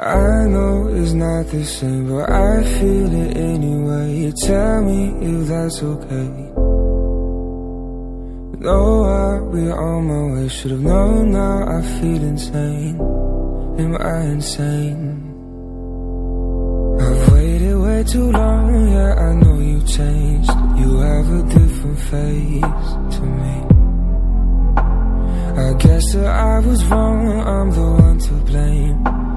I know it's not the same, but I feel it anyway. You tell me if that's okay. No, I'll be on my way. Should've known now I feel insane. Am I insane? I've waited way too long, yeah, I know you changed. You have a different face to me. I guess that I was wrong, I'm the one to blame.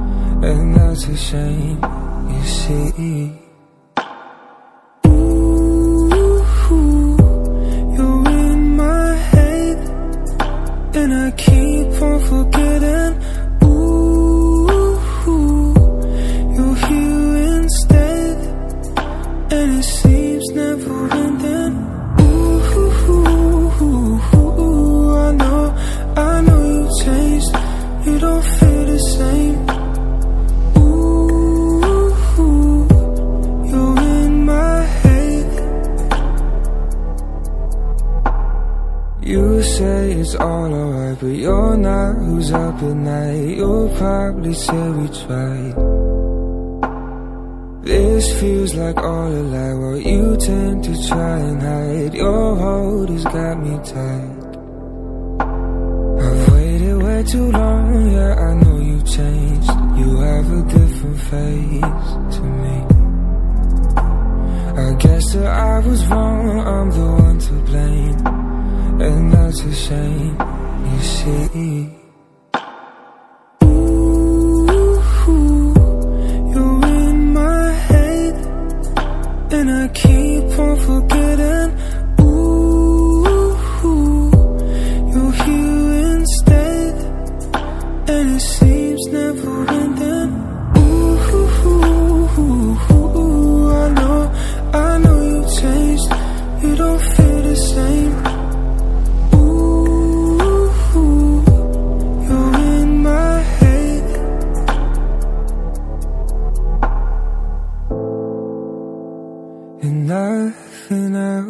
And that's a shame, you see. Ooh, you're in my head And I keep on forgetting. Ooh, you're here instead And it seems never You say it's all alright, but you're not who's up at night. You'll probably say we tried. This feels like all a lie, while you tend to try and hide. Your hold has got me tight. I've waited way too long, yeah, I know you changed. You have a different face to me. I guess that I was wrong, I'm the one to blame. And that's a shame, you see. Ooh, you're in my head And I keep on forgetting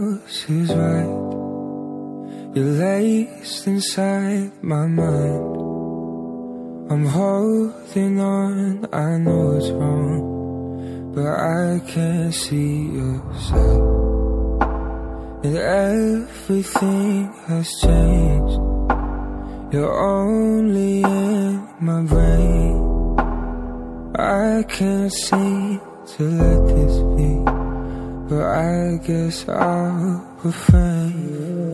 else is right. You're laced inside my mind. I'm holding on, I know it's wrong But I can't see yourself. And everything has changed. You're only in my brain. I can't seem to let this be but I guess I'll refrain.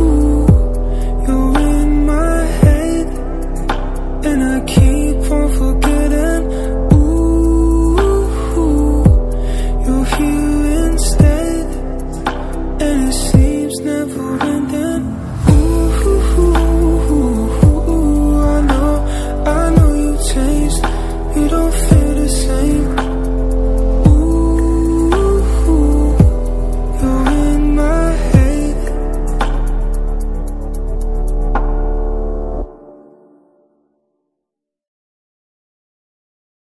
Ooh, you're in my head, and I can't.